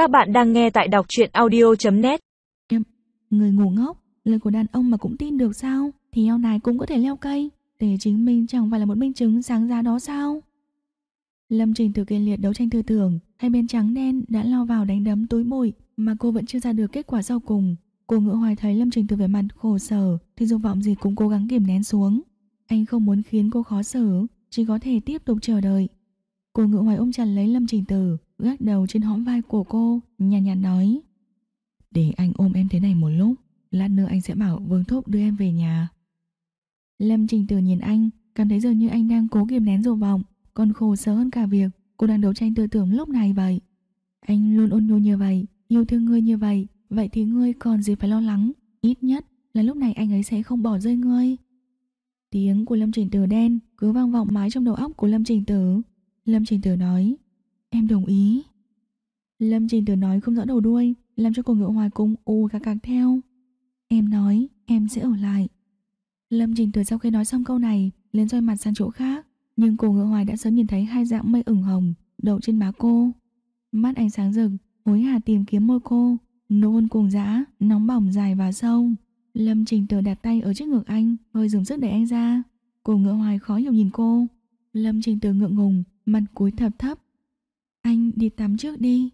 Các bạn đang nghe tại đọc truyện audio.net Người ngu ngốc, lời của đàn ông mà cũng tin được sao? Thì eo này cũng có thể leo cây, để chứng minh chẳng phải là một minh chứng sáng giá đó sao? Lâm Trình từ kiên liệt đấu tranh tư tưởng, hai bên trắng đen đã lao vào đánh đấm túi bụi mà cô vẫn chưa ra được kết quả sau cùng. Cô ngựa hoài thấy Lâm Trình từ vẻ mặt khổ sở thì dục vọng gì cũng cố gắng kiềm nén xuống. Anh không muốn khiến cô khó xử, chỉ có thể tiếp tục chờ đợi. Cô ngựa hoài ôm chặt lấy Lâm Trình Tử, gác đầu trên hõm vai của cô, nhàn nhạt nói. Để anh ôm em thế này một lúc, lát nữa anh sẽ bảo Vương Thúc đưa em về nhà. Lâm Trình Tử nhìn anh, cảm thấy dường như anh đang cố kiềm nén dục vọng, còn khổ sở hơn cả việc cô đang đấu tranh tư tưởng lúc này vậy. Anh luôn ôn nhu như vậy, yêu thương ngươi như vậy, vậy thì ngươi còn gì phải lo lắng, ít nhất là lúc này anh ấy sẽ không bỏ rơi ngươi. Tiếng của Lâm Trình Tử đen cứ vang vọng mãi trong đầu óc của Lâm Trình Tử. Lâm Trình Tử nói, em đồng ý. Lâm Trình Tử nói không rõ đầu đuôi, làm cho cô ngựa hoài cung u cạc cạc theo. Em nói, em sẽ ở lại. Lâm Trình Tử sau khi nói xong câu này, lên roi mặt sang chỗ khác, nhưng cô ngựa hoài đã sớm nhìn thấy hai dạng mây ửng hồng đậu trên má cô. Mắt ánh sáng rực, hối hả tìm kiếm môi cô, nụ hôn cuồng dã, nóng bỏng dài và sâu. Lâm Trình Tử đặt tay ở trước ngực anh, hơi dùng sức đẩy anh ra. Cô ngựa hoài khó hiểu nhìn cô. Lâm Trình Tử ngượng ngùng, mặt cúi thấp thấp. Anh đi tắm trước đi.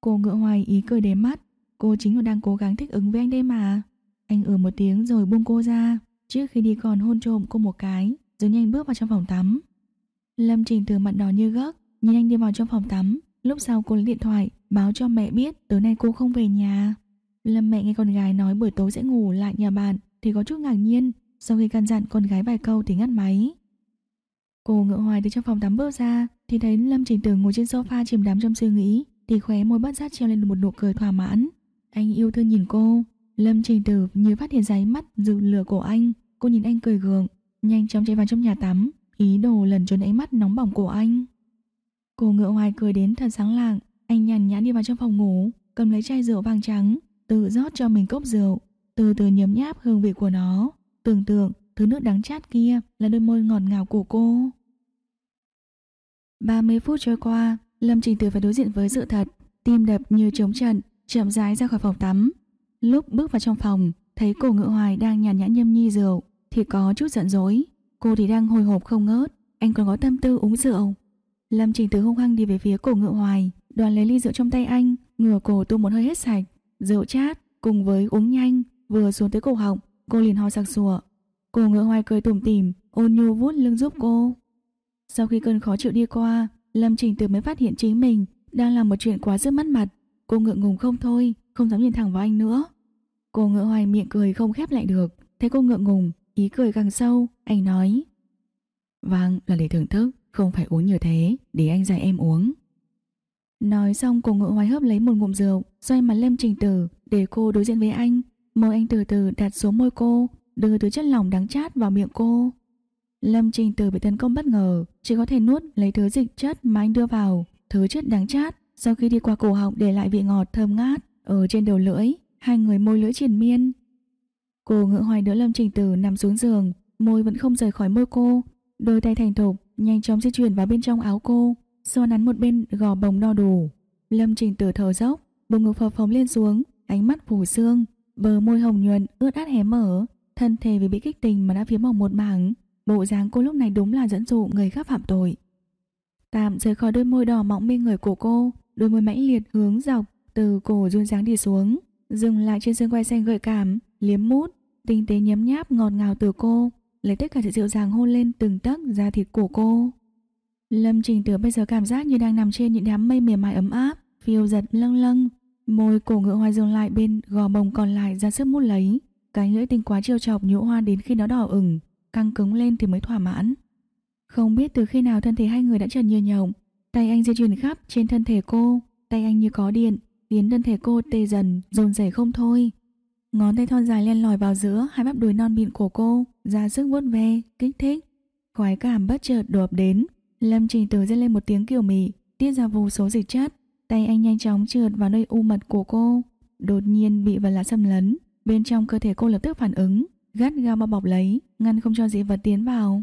Cô ngựa hoài ý cười đếm mắt. Cô chính là đang cố gắng thích ứng với anh đây mà. Anh ừ một tiếng rồi buông cô ra. Trước khi đi còn hôn trộm cô một cái, rồi nhanh bước vào trong phòng tắm. Lâm Trình từ mặt đỏ như gấc, nhìn anh đi vào trong phòng tắm. Lúc sau cô lấy điện thoại, báo cho mẹ biết tối nay cô không về nhà. Lâm mẹ nghe con gái nói buổi tối sẽ ngủ lại nhà bạn thì có chút ngạc nhiên. Sau khi căn dặn con gái vài câu thì ngắt máy. Cô ngựa hoài từ trong phòng tắm bước ra thì thấy Lâm Trình Tử ngồi trên sofa chìm đắm trong suy nghĩ thì khóe môi bất giác treo lên một nụ cười thỏa mãn. Anh yêu thương nhìn cô. Lâm Trình Tử như phát hiện giấy mắt dự lửa của anh. Cô nhìn anh cười gượng, nhanh chóng chạy vào trong nhà tắm, ý đồ lần trốn ánh mắt nóng bỏng của anh. Cô ngựa hoài cười đến thật sáng lạng, anh nhàn nhã đi vào trong phòng ngủ, cầm lấy chai rượu vàng trắng, tự rót cho mình cốc rượu, từ từ nhấm nháp hương vị của nó, tưởng tượng thứ nước đắng chát kia là đôi môi ngọt ngào của cô. 30 phút trôi qua, Lâm Trình Tử phải đối diện với sự thật, tim đập như trống trận, chậm rãi ra khỏi phòng tắm. Lúc bước vào trong phòng, thấy Cổ Ngự hoài đang nhàn nhã nhâm nhi rượu, thì có chút giận dỗi. Cô thì đang hồi hộp không ngớt, anh còn có tâm tư uống rượu. Lâm Trình Tử hung hăng đi về phía cổ Ngự hoài, đoàn lấy ly rượu trong tay anh, ngửa cổ tu một hơi hết sạch, rượu chát cùng với uống nhanh vừa xuống tới cổ họng, cô liền ho sặc sụa. Cổ ngựa hoài cười tủm tỉm, ôn nhu vuốt lưng giúp cô. Sau khi cơn khó chịu đi qua, Lâm Trình Tử mới phát hiện chính mình đang làm một chuyện quá rất mất mặt. Cô ngượng ngùng không thôi, không dám nhìn thẳng vào anh nữa. Cô ngựa hoài miệng cười không khép lại được, thấy cô ngượng ngùng, ý cười càng sâu, anh nói. Vâng, là để thưởng thức, không phải uống nhiều thế, để anh dạy em uống. Nói xong cô ngựa hoài hớp lấy một ngụm rượu, xoay mặt Lâm Trình Tử để cô đối diện với anh. Môi anh từ từ đặt xuống môi cô, đưa thứ chất lỏng đắng chát vào miệng cô. Lâm Trình Tử bị tấn công bất ngờ, chỉ có thể nuốt lấy thứ dịch chất mà anh đưa vào, thứ chất đáng chát. Sau khi đi qua cổ họng để lại vị ngọt thơm ngát ở trên đầu lưỡi, hai người môi lưỡi triền miên. Cô ngựa hoài đỡ Lâm Trình Tử nằm xuống giường, môi vẫn không rời khỏi môi cô, đôi tay thành thục nhanh chóng di chuyển vào bên trong áo cô, xoa nắn một bên gò bồng no đủ. Lâm Trình Tử thở dốc, bụng ngực phập phồng lên xuống, ánh mắt phủ xương, bờ môi hồng nhuận ướt át hé mở, thân thể vì bị kích tình mà đã phiếm hồng một mảng. Bộ dáng cô lúc này đúng là dẫn dụ người khác phạm tội. Tạm rời khỏi đôi môi đỏ mọng mê người của cô, đôi môi mãnh liệt hướng dọc từ cổ run dáng đi xuống, dừng lại trên xương quai xanh gợi cảm, liếm mút, tinh tế nhấm nháp ngọt ngào từ cô, lấy tất cả sự dịu dàng hôn lên từng tấc da thịt của cô. Lâm Trình Tử bây giờ cảm giác như đang nằm trên những đám mây mềm mại ấm áp, phiêu giật lâng lâng, môi cổ ngựa hoa dừng lại bên gò bồng còn lại ra sức mút lấy, cái lưỡi tinh quá chiêu chọc nhũ hoa đến khi nó đỏ ửng, căng cứng lên thì mới thỏa mãn. Không biết từ khi nào thân thể hai người đã trần nhiều nhộng, tay anh di chuyển khắp trên thân thể cô, tay anh như có điện, khiến thân thể cô tê dần, rồn rẩy không thôi. Ngón tay thon dài len lỏi vào giữa hai bắp đùi non mịn của cô, ra sức vuốt ve, kích thích. Khoái cảm bất chợt đột đến, Lâm Trình Tử rên lên một tiếng kiểu mị, tiết ra vô số dịch chất, tay anh nhanh chóng trượt vào nơi u mật của cô, đột nhiên bị vật lạ xâm lấn, bên trong cơ thể cô lập tức phản ứng, gắt gao bao bọc lấy, ngăn không cho dị vật tiến vào.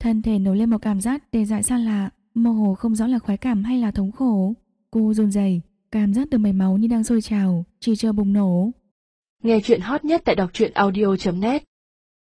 Thân thể nổi lên một cảm giác tê dại xa lạ, mơ hồ không rõ là khoái cảm hay là thống khổ. Cô run rẩy, cảm giác từ mạch máu như đang sôi trào, chỉ chờ bùng nổ. Nghe chuyện hot nhất tại đọc truyện audio.net